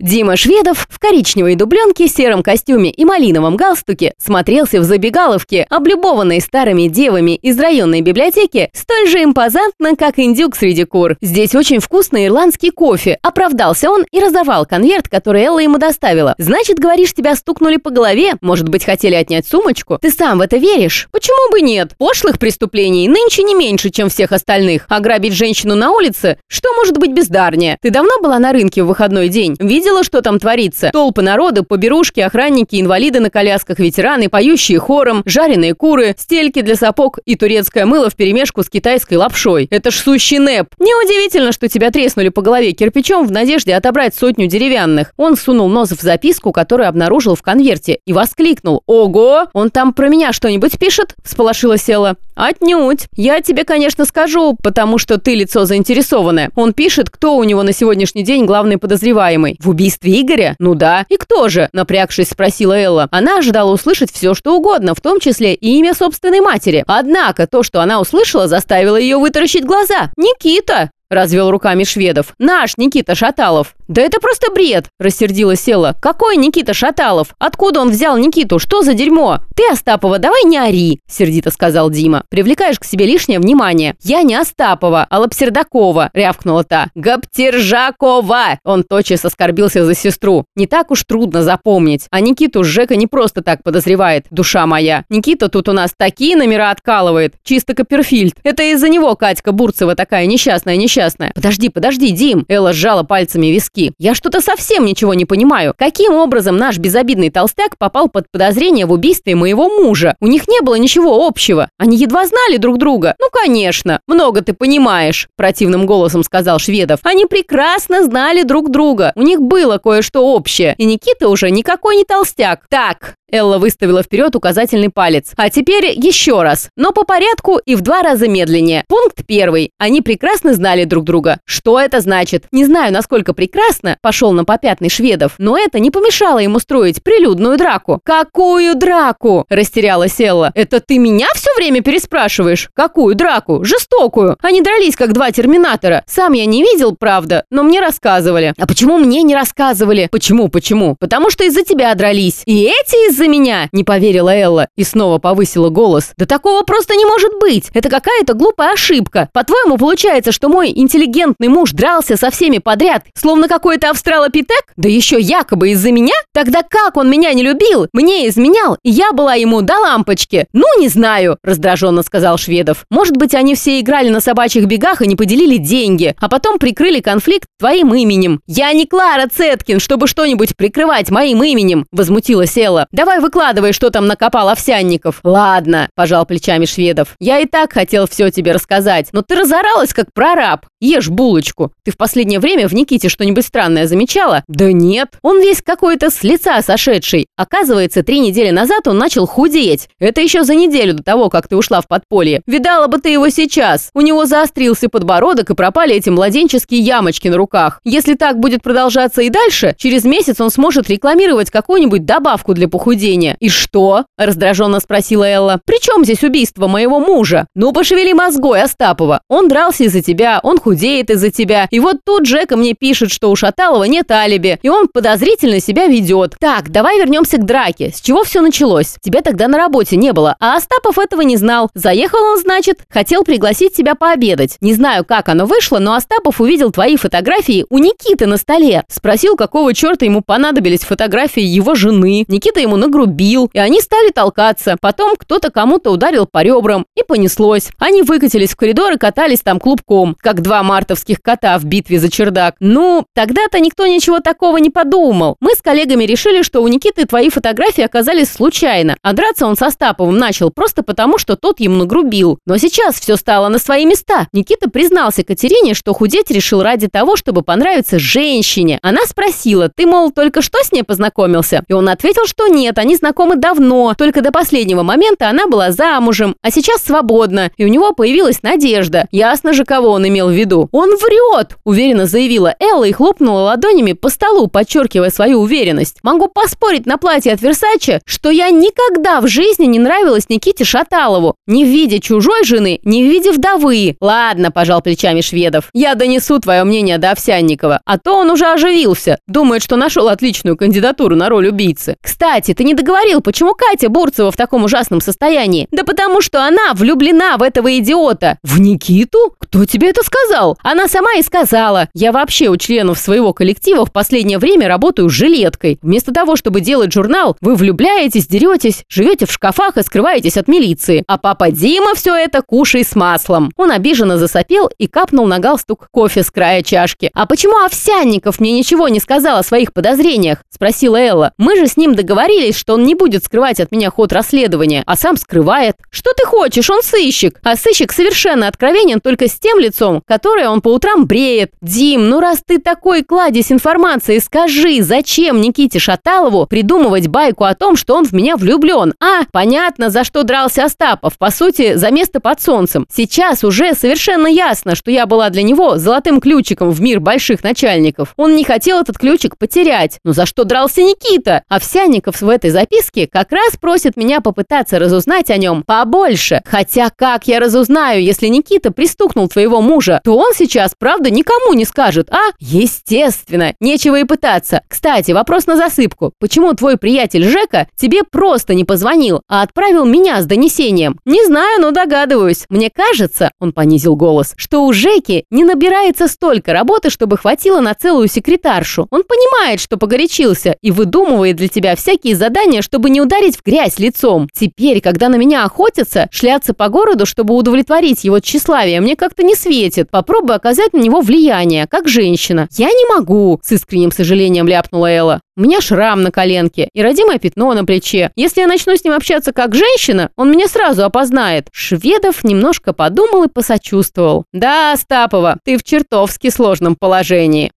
Дима Шведов в коричневой дубленке, сером костюме и малиновом галстуке смотрелся в забегаловке, облюбованной старыми девами из районной библиотеки, столь же импозантно, как индюк среди кур. Здесь очень вкусный ирландский кофе. Оправдался он и разорвал конверт, который Элла ему доставила. Значит, говоришь, тебя стукнули по голове? Может быть, хотели отнять сумочку? Ты сам в это веришь? Почему бы нет? Пошлых преступлений нынче не меньше, чем всех остальных. Ограбить женщину на улице? Что может быть бездарнее? Ты давно была на рынке в выходной день? Видел видела, что там творится? Толпы народа, поберушки, охранники, инвалиды на колясках, ветераны, поющие хором, жареные куры, стельки для сапог и турецкое мыло вперемешку с китайской лапшой. Это ж сущий нэп. Неудивительно, что тебя треснули по голове кирпичом в надежде отобрать сотню деревянных. Он сунул нос в записку, которую обнаружил в конверте, и воскликнул. «Ого! Он там про меня что-нибудь пишет?» – всполошила Села. «Отнюдь. Я тебе, конечно, скажу, потому что ты лицо заинтересованное. Он пишет, кто у него на сегодняшний день главный подозреваемый. В убийстве Игоря? Ну да. И кто же? Напрягшись, спросила Элла. Она ожидала услышать все, что угодно, в том числе и имя собственной матери. Однако то, что она услышала, заставило ее вытаращить глаза. Никита! Развел руками шведов. Наш Никита Шаталов. «Да это просто бред!» – рассердилась Села. «Какой Никита Шаталов? Откуда он взял Никиту? Что за дерьмо?» «Ты, Остапова, давай не ори!» – сердито сказал Дима. «Привлекаешь к себе лишнее внимание. Я не Остапова, а Лапсердакова!» – рявкнула та. «Гаптержакова!» Он тотчас оскорбился за сестру. «Не так уж трудно запомнить. А Никиту Жека не просто так подозревает, душа моя. Никита тут у нас такие номера откалывает. Чисто Копперфильд. Это из-за него Катька Бурцева такая несчастная-несчастная. Подожди, подожди, Дим!» Элла сжала пальцами виски мозги. Я что-то совсем ничего не понимаю. Каким образом наш безобидный толстяк попал под подозрение в убийстве моего мужа? У них не было ничего общего. Они едва знали друг друга. Ну, конечно. Много ты понимаешь, противным голосом сказал Шведов. Они прекрасно знали друг друга. У них было кое-что общее. И Никита уже никакой не толстяк. Так, Элла выставила вперед указательный палец. А теперь еще раз, но по порядку и в два раза медленнее. Пункт первый. Они прекрасно знали друг друга. Что это значит? Не знаю, насколько прекрасно пошел на попятный шведов, но это не помешало ему строить прилюдную драку. Какую драку? Растерялась Элла. Это ты меня все время переспрашиваешь? Какую драку? Жестокую. Они дрались, как два терминатора. Сам я не видел, правда, но мне рассказывали. А почему мне не рассказывали? Почему, почему? Потому что из-за тебя дрались. И эти из из-за меня!» – не поверила Элла и снова повысила голос. «Да такого просто не может быть! Это какая-то глупая ошибка! По-твоему, получается, что мой интеллигентный муж дрался со всеми подряд, словно какой-то австралопитек? Да еще якобы из-за меня? Тогда как он меня не любил? Мне изменял, и я была ему до лампочки! Ну, не знаю!» – раздраженно сказал Шведов. «Может быть, они все играли на собачьих бегах и не поделили деньги, а потом прикрыли конфликт твоим именем. Я не Клара Цеткин, чтобы что-нибудь прикрывать моим именем!» – возмутилась Элла. «Давай выкладывай, что там накопал Овсянников. Ладно, пожал плечами Шведов. Я и так хотел все тебе рассказать, но ты разоралась, как прораб. Ешь булочку. Ты в последнее время в Никите что-нибудь странное замечала? Да нет. Он весь какой-то с лица сошедший. Оказывается, три недели назад он начал худеть. Это еще за неделю до того, как ты ушла в подполье. Видала бы ты его сейчас. У него заострился подбородок и пропали эти младенческие ямочки на руках. Если так будет продолжаться и дальше, через месяц он сможет рекламировать какую-нибудь добавку для похудения. «И что?» – раздраженно спросила Элла. «При чем здесь убийство моего мужа? Ну, пошевели мозгой, Остапова. Он дрался из-за тебя, он худеет из-за тебя. И вот тут Джека мне пишет, что у Шаталова нет алиби, и он подозрительно себя ведет. Так, давай вернемся к драке. С чего все началось? Тебя тогда на работе не было, а Остапов этого не знал. Заехал он, значит, хотел пригласить тебя пообедать. Не знаю, как оно вышло, но Остапов увидел твои фотографии у Никиты на столе. Спросил, какого черта ему понадобились фотографии его жены. Никита ему нагрубил, и они стали толкаться. Потом кто-то кому-то ударил по ребрам, и понеслось. Они выкатились в коридор и катались там клубком, как два мартовских кота в битве за чердак. Ну, тогда-то никто ничего такого не подумал. Мы с коллегами решили, что у Никиты твои фотографии оказались случайно, а драться он со Стаповым начал просто потому, что тот ему нагрубил. Но сейчас все стало на свои места. Никита признался Катерине, что худеть решил ради того, чтобы понравиться женщине. Она спросила, ты, мол, только что с ней познакомился? И он ответил, что нет, они знакомы давно, только до последнего момента она была замужем, а сейчас свободна, и у него появилась надежда. Ясно же, кого он имел в виду. Он врет, уверенно заявила Элла и хлопнула ладонями по столу, подчеркивая свою уверенность. Могу поспорить на платье от Версаче, что я никогда в жизни не нравилась Никите Шаталову. Ни в виде чужой жены, ни в виде вдовы. Ладно, пожал плечами Шведов. Я донесу твое мнение до Овсянникова. А то он уже оживился. Думает, что нашел отличную кандидатуру на роль убийцы. Кстати, ты не договорил, почему Катя Бурцева в таком ужасном состоянии? Да потому что она влюблена в этого идиота. В Никиту? Кто тебе это сказал? Она сама и сказала. Я вообще у членов своего коллектива в последнее время работаю жилеткой. Вместо того, чтобы делать журнал, вы влюбляетесь, деретесь, живете в шкафах и скрываетесь от милиции. А папа Дима все это кушай с маслом. Он обиженно засопел и капнул на галстук кофе с края чашки. А почему Овсянников мне ничего не сказал о своих подозрениях? Спросила Элла. Мы же с ним договорились, что он не будет скрывать от меня ход расследования, а сам скрывает. Что ты хочешь? Он сыщик. А сыщик совершенно откровенен только с тем лицом, которое он по утрам бреет. Дим, ну раз ты такой кладезь информации, скажи, зачем Никите Шаталову придумывать байку о том, что он в меня влюблен? А, понятно, за что дрался Остапов. По сути, за место под солнцем. Сейчас уже совершенно ясно, что я была для него золотым ключиком в мир больших начальников. Он не хотел этот ключик потерять. Но за что дрался Никита? Овсянников в этой записке как раз просит меня попытаться разузнать о нем побольше. Хотя как я разузнаю, если Никита пристукнул твоего мужа, то он сейчас, правда, никому не скажет, а? Естественно, нечего и пытаться. Кстати, вопрос на засыпку. Почему твой приятель Жека тебе просто не позвонил, а отправил меня с донесением? Не знаю, но догадываюсь. Мне кажется, он понизил голос, что у Жеки не набирается столько работы, чтобы хватило на целую секретаршу. Он понимает, что погорячился и выдумывает для тебя всякие задания, чтобы не ударить в грязь лицом. Теперь, когда на меня охотятся, шляться по городу, чтобы удовлетворить его тщеславие, мне как-то не светит. Попробуй оказать на него влияние, как женщина. Я не могу, с искренним сожалением ляпнула Элла. У меня шрам на коленке и родимое пятно на плече. Если я начну с ним общаться как женщина, он меня сразу опознает. Шведов немножко подумал и посочувствовал. Да, Стапова, ты в чертовски сложном положении.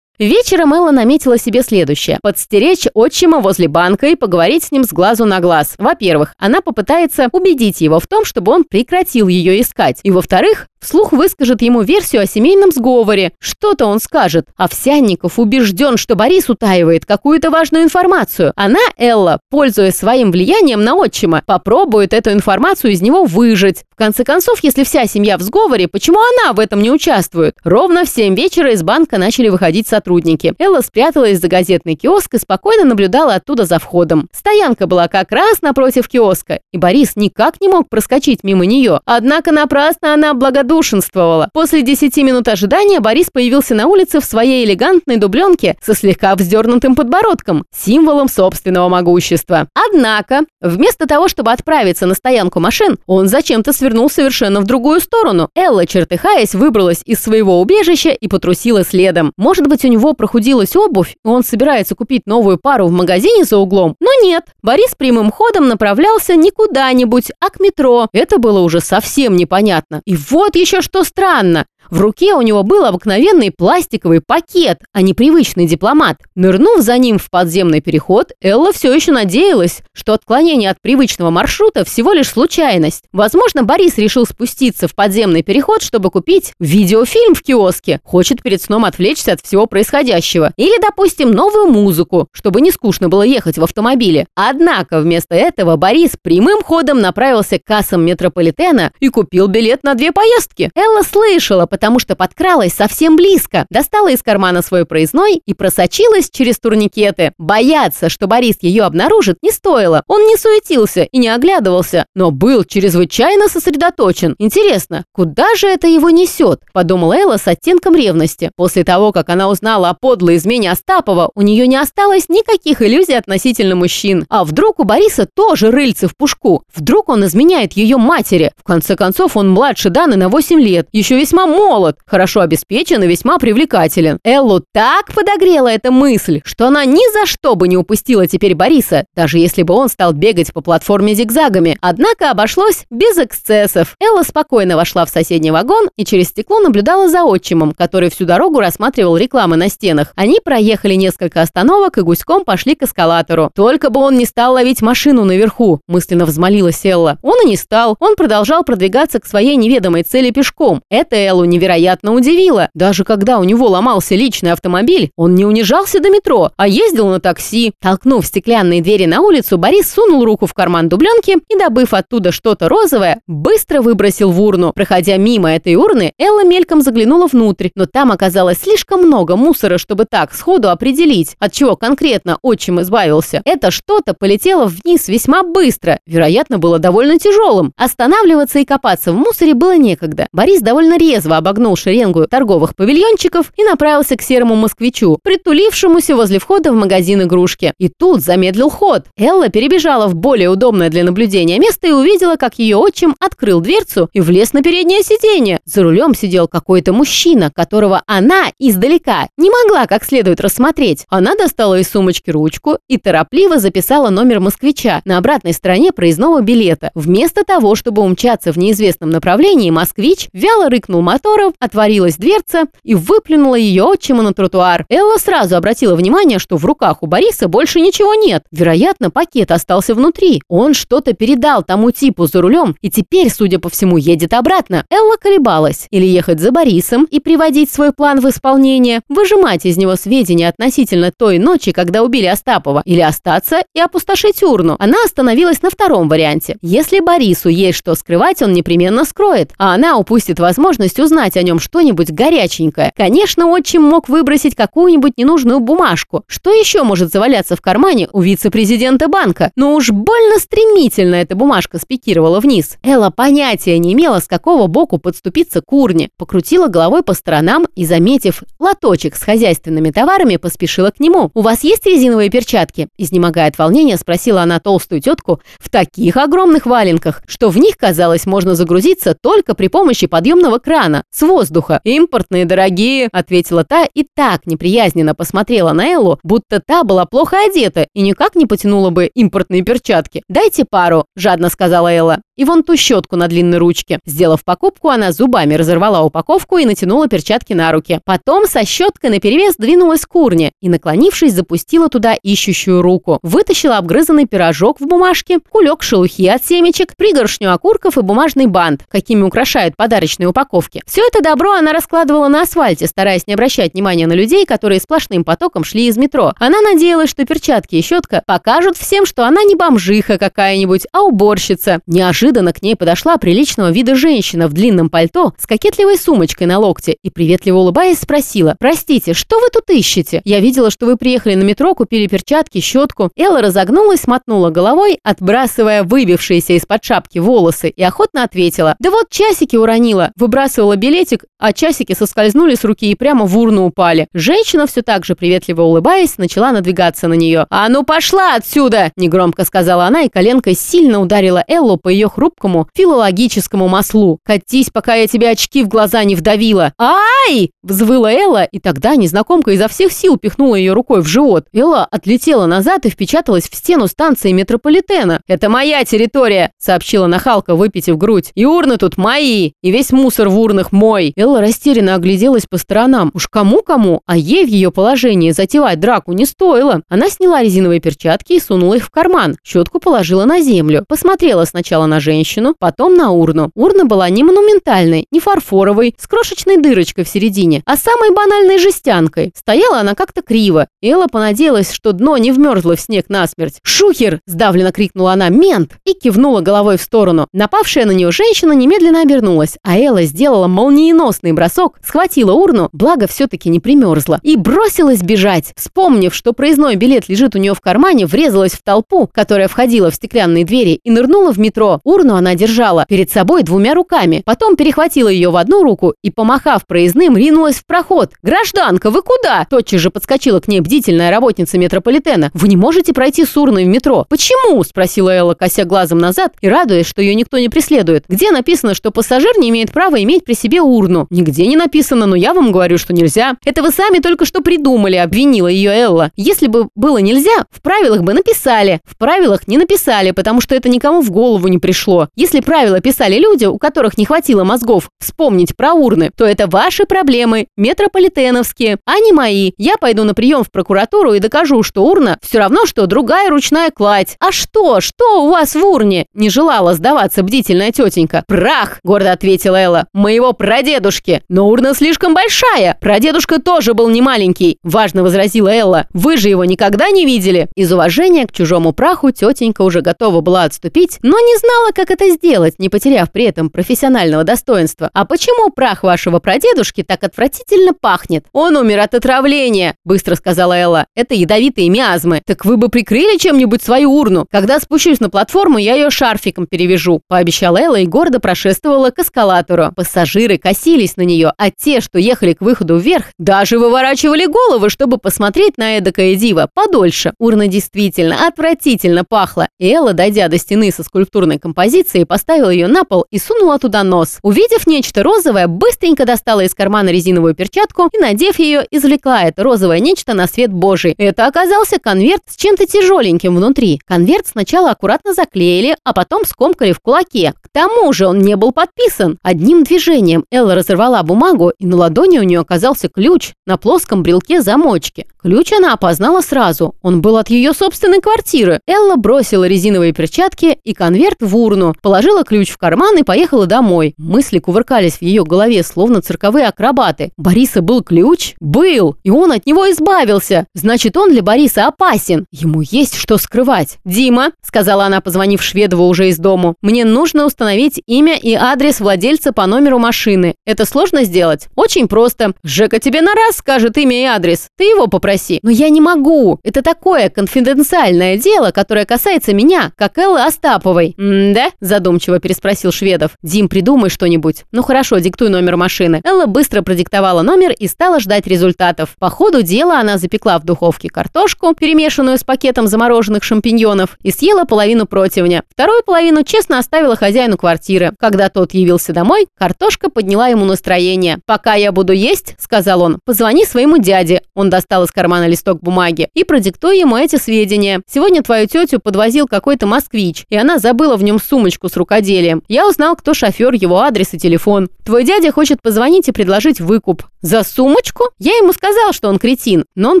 Вечером Элла наметила себе следующее. Подстеречь отчима возле банка и поговорить с ним с глазу на глаз. Во-первых, она попытается убедить его в том, чтобы он прекратил ее искать. И во-вторых, вслух выскажет ему версию о семейном сговоре. Что-то он скажет. Овсянников убежден, что Борис утаивает какую-то важную информацию. Она, Элла, пользуясь своим влиянием на отчима, попробует эту информацию из него выжать. В конце концов, если вся семья в сговоре, почему она в этом не участвует? Ровно в 7 вечера из банка начали выходить сотрудники. Элла спряталась за газетный киоск и спокойно наблюдала оттуда за входом. Стоянка была как раз напротив киоска, и Борис никак не мог проскочить мимо нее. Однако напрасно она благодушенствовала. После 10 минут ожидания Борис появился на улице в своей элегантной дубленке со слегка вздернутым подбородком, символом собственного могущества. Однако, вместо того, чтобы отправиться на стоянку машин, он зачем-то свернул совершенно в другую сторону. Элла, чертыхаясь, выбралась из своего убежища и потрусила следом. Может быть, у него прохудилась обувь, и он собирается купить новую пару в магазине за углом. Но нет, Борис прямым ходом направлялся не куда-нибудь, а к метро. Это было уже совсем непонятно. И вот еще что странно. В руке у него был обыкновенный пластиковый пакет, а не привычный дипломат. Нырнув за ним в подземный переход, Элла все еще надеялась, что отклонение от привычного маршрута всего лишь случайность. Возможно, Борис решил спуститься в подземный переход, чтобы купить видеофильм в киоске. Хочет перед сном отвлечься от всего происходящего. Или, допустим, новую музыку, чтобы не скучно было ехать в автомобиле. Однако вместо этого Борис прямым ходом направился к кассам метрополитена и купил билет на две поездки. Элла слышала, потому что подкралась совсем близко, достала из кармана свой проездной и просочилась через турникеты. Бояться, что Борис ее обнаружит, не стоило. Он не суетился и не оглядывался, но был чрезвычайно сосредоточен. Интересно, куда же это его несет? Подумала Элла с оттенком ревности. После того, как она узнала о подлой измене Остапова, у нее не осталось никаких иллюзий относительно мужчин. А вдруг у Бориса тоже рыльце в пушку? Вдруг он изменяет ее матери? В конце концов, он младше Даны на 8 лет, еще весьма молод хорошо обеспечен и весьма привлекателен. Эллу так подогрела эта мысль, что она ни за что бы не упустила теперь Бориса, даже если бы он стал бегать по платформе зигзагами. Однако обошлось без эксцессов. Элла спокойно вошла в соседний вагон и через стекло наблюдала за отчимом, который всю дорогу рассматривал рекламы на стенах. Они проехали несколько остановок и гуськом пошли к эскалатору. Только бы он не стал ловить машину наверху, мысленно взмолилась Элла. Он и не стал. Он продолжал продвигаться к своей неведомой цели пешком. Это Эллу невероятно удивило. Даже когда у него ломался личный автомобиль, он не унижался до метро, а ездил на такси. Толкнув стеклянные двери на улицу, Борис сунул руку в карман дубленки и, добыв оттуда что-то розовое, быстро выбросил в урну. Проходя мимо этой урны, Элла мельком заглянула внутрь, но там оказалось слишком много мусора, чтобы так сходу определить, от чего конкретно отчим избавился. Это что-то полетело вниз весьма быстро, вероятно, было довольно тяжелым. Останавливаться и копаться в мусоре было некогда. Борис довольно резво обогнул шеренгу торговых павильончиков и направился к серому москвичу, притулившемуся возле входа в магазин игрушки. И тут замедлил ход. Элла перебежала в более удобное для наблюдения место и увидела, как ее отчим открыл дверцу и влез на переднее сиденье. За рулем сидел какой-то мужчина, которого она издалека не могла как следует рассмотреть. Она достала из сумочки ручку и торопливо записала номер москвича на обратной стороне проездного билета. Вместо того, чтобы умчаться в неизвестном направлении, москвич вяло рыкнул мотором, отворилась дверца и выплюнула ее отчима на тротуар. Элла сразу обратила внимание, что в руках у Бориса больше ничего нет. Вероятно, пакет остался внутри. Он что-то передал тому типу за рулем и теперь, судя по всему, едет обратно. Элла колебалась. Или ехать за Борисом и приводить свой план в исполнение, выжимать из него сведения относительно той ночи, когда убили Остапова, или остаться и опустошить урну. Она остановилась на втором варианте. Если Борису есть что скрывать, он непременно скроет, а она упустит возможность узнать о нем что-нибудь горяченькое. Конечно, отчим мог выбросить какую-нибудь ненужную бумажку. Что еще может заваляться в кармане у вице-президента банка? Но уж больно стремительно эта бумажка спикировала вниз. Элла понятия не имела, с какого боку подступиться к урне. Покрутила головой по сторонам и, заметив лоточек с хозяйственными товарами, поспешила к нему. «У вас есть резиновые перчатки?» Изнемогая от волнения, спросила она толстую тетку в таких огромных валенках, что в них, казалось, можно загрузиться только при помощи подъемного крана с воздуха. «Импортные дорогие», — ответила та и так неприязненно посмотрела на Эллу, будто та была плохо одета и никак не потянула бы импортные перчатки. «Дайте пару», — жадно сказала Элла и вон ту щетку на длинной ручке. Сделав покупку, она зубами разорвала упаковку и натянула перчатки на руки. Потом со щеткой наперевес двинулась к урне и, наклонившись, запустила туда ищущую руку. Вытащила обгрызанный пирожок в бумажке, кулек шелухи от семечек, пригоршню окурков и бумажный бант, какими украшают подарочные упаковки. Все это добро она раскладывала на асфальте, стараясь не обращать внимания на людей, которые сплошным потоком шли из метро. Она надеялась, что перчатки и щетка покажут всем, что она не бомжиха какая-нибудь, а уборщица. Неожиданно Неожиданно к ней подошла приличного вида женщина в длинном пальто с кокетливой сумочкой на локте и, приветливо улыбаясь, спросила, «Простите, что вы тут ищете? Я видела, что вы приехали на метро, купили перчатки, щетку». Элла разогнулась, мотнула головой, отбрасывая выбившиеся из-под шапки волосы, и охотно ответила, «Да вот часики уронила». Выбрасывала билетик, а часики соскользнули с руки и прямо в урну упали. Женщина, все так же приветливо улыбаясь, начала надвигаться на нее. «А ну пошла отсюда!» – негромко сказала она, и коленкой сильно ударила Эллу по ее хрупкому филологическому маслу. «Катись, пока я тебе очки в глаза не вдавила!» «Ай!» – взвыла Элла, и тогда незнакомка изо всех сил пихнула ее рукой в живот. Элла отлетела назад и впечаталась в стену станции метрополитена. «Это моя территория!» – сообщила нахалка, выпитив грудь. «И урны тут мои! И весь мусор в урнах мой!» Элла растерянно огляделась по сторонам. Уж кому-кому, а ей в ее положении затевать драку не стоило. Она сняла резиновые перчатки и сунула их в карман. Щетку положила на землю. Посмотрела сначала на женщину, потом на урну. Урна была не монументальной, не фарфоровой, с крошечной дырочкой в середине, а самой банальной жестянкой. Стояла она как-то криво. Элла понадеялась, что дно не вмерзло в снег насмерть. «Шухер!» – сдавленно крикнула она «Мент!» и кивнула головой в сторону. Напавшая на нее женщина немедленно обернулась, а Элла сделала молниеносный бросок, схватила урну, благо все-таки не примерзла, и бросилась бежать. Вспомнив, что проездной билет лежит у нее в кармане, врезалась в толпу, которая входила в стеклянные двери, и нырнула в метро. Урну она держала перед собой двумя руками, потом перехватила ее в одну руку и, помахав проездным, ринулась в проход. «Гражданка, вы куда?» Тотчас же подскочила к ней бдительная работница метрополитена. «Вы не можете пройти с урной в метро?» «Почему?» – спросила Элла, кося глазом назад и радуясь, что ее никто не преследует. «Где написано, что пассажир не имеет права иметь при себе урну?» «Нигде не написано, но я вам говорю, что нельзя». «Это вы сами только что придумали», – обвинила ее Элла. «Если бы было нельзя, в правилах бы написали. В правилах не написали, потому что это никому в голову не пришло. Если правила писали люди, у которых не хватило мозгов вспомнить про урны, то это ваши проблемы, метрополитеновские, а не мои. Я пойду на прием в прокуратуру и докажу, что урна все равно, что другая ручная кладь. А что? Что у вас в урне? Не желала сдаваться бдительная тетенька. Прах, гордо ответила Элла. Моего прадедушки. Но урна слишком большая. Прадедушка тоже был не маленький. Важно возразила Элла. Вы же его никогда не видели. Из уважения к чужому праху тетенька уже готова была отступить, но не знала, как это сделать, не потеряв при этом профессионального достоинства. А почему прах вашего прадедушки так отвратительно пахнет? Он умер от отравления, быстро сказала Элла. Это ядовитые миазмы. Так вы бы прикрыли чем-нибудь свою урну. Когда спущусь на платформу, я ее шарфиком перевяжу, пообещала Элла и гордо прошествовала к эскалатору. Пассажиры косились на нее, а те, что ехали к выходу вверх, даже выворачивали головы, чтобы посмотреть на эдакое диво подольше. Урна действительно отвратительно пахла. И Элла, дойдя до стены со скульптурной композицией, поставила ее на пол и сунула туда нос. Увидев нечто розовое, быстренько достала из кармана резиновую перчатку и, надев ее, извлекла это розовое нечто на свет божий. Это оказался конверт с чем-то тяжеленьким внутри. Конверт сначала аккуратно заклеили, а потом скомкали в кулаке. К тому же он не был подписан. Одним движением Элла разорвала бумагу, и на ладони у нее оказался ключ на плоском брелке замочки. Ключ она опознала сразу. Он был от ее собственной квартиры. Элла бросила резиновые перчатки и конверт в урну, положила ключ в карман и поехала домой. Мысли кувыркались в ее голове, словно цирковые акробаты. Бориса был ключ? Был! И он от него избавился. Значит, он для Бориса опасен. Ему есть что скрывать. «Дима», — сказала она, позвонив Шведову уже из дому, «мне нужно установить имя и адрес владельца по номеру машины. Это сложно сделать? Очень просто. Жека тебе на раз скажет имя и адрес. Ты его попроси. Но я не могу. Это такое конфиденциальное дело, которое касается меня, как Эллы Остаповой. «Да?» – задумчиво переспросил Шведов. «Дим, придумай что-нибудь». «Ну хорошо, диктуй номер машины». Элла быстро продиктовала номер и стала ждать результатов. По ходу дела она запекла в духовке картошку, перемешанную с пакетом замороженных шампиньонов, и съела половину противня. Вторую половину честно оставила хозяину квартиры. Когда тот явился домой, картошка подняла ему настроение. «Пока я буду есть», – сказал он, – «позвони своему дяде». Он достал из кармана листок бумаги и продиктуй ему эти сведения. Сегодня твою тетю подвозил какой-то москвич, и она забыла в нем сумочку с рукоделием. Я узнал, кто шофер, его адрес и телефон. Твой дядя хочет позвонить и предложить выкуп. За сумочку? Я ему сказал, что он кретин, но он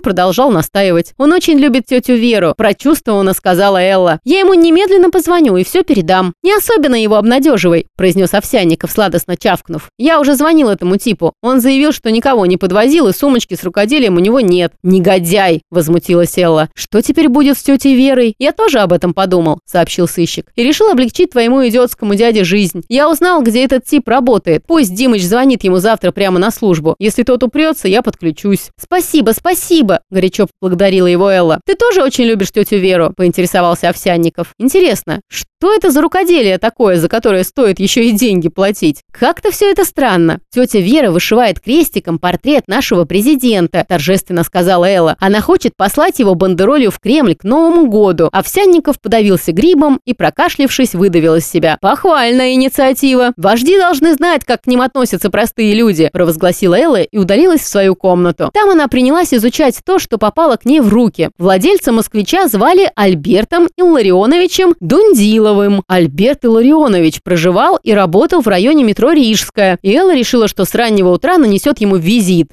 продолжал настаивать. Он очень любит тетю Веру, прочувствованно сказала Элла. Я ему немедленно позвоню и все передам. Не особенно его обнадеживай, произнес Овсянников, сладостно чавкнув. Я уже звонил этому типу. Он заявил, что никого не подвозил и сумочки с рукоделием у него нет. Негодяй, возмутилась Элла. Что теперь будет с тетей Верой? Я тоже об этом подумал, сообщил сыщик. И решил облегчить твоему идиотскому дяде жизнь. Я узнал, где этот тип работает. Пусть Димыч звонит ему завтра прямо на службу. Если тот упрется, я подключусь». «Спасибо, спасибо!» – горячо поблагодарила его Элла. «Ты тоже очень любишь тетю Веру?» – поинтересовался Овсянников. «Интересно, что это за рукоделие такое, за которое стоит еще и деньги платить? Как-то все это странно. Тетя Вера вышивает крестиком портрет нашего президента», – торжественно сказала Элла. «Она хочет послать его бандеролью в Кремль к Новому году». Овсянников подавился грибом и, прокашлившись, выдавил из себя. «Похвальная инициатива. Вожди должны знать, как к ним относятся простые люди», – провозгласила Элла и удалилась в свою комнату. Там она принялась изучать то, что попало к ней в руки. Владельца москвича звали Альбертом Илларионовичем Дундиловым. Альберт Илларионович проживал и работал в районе метро Рижская, и Элла решила, что с раннего утра нанесет ему визит.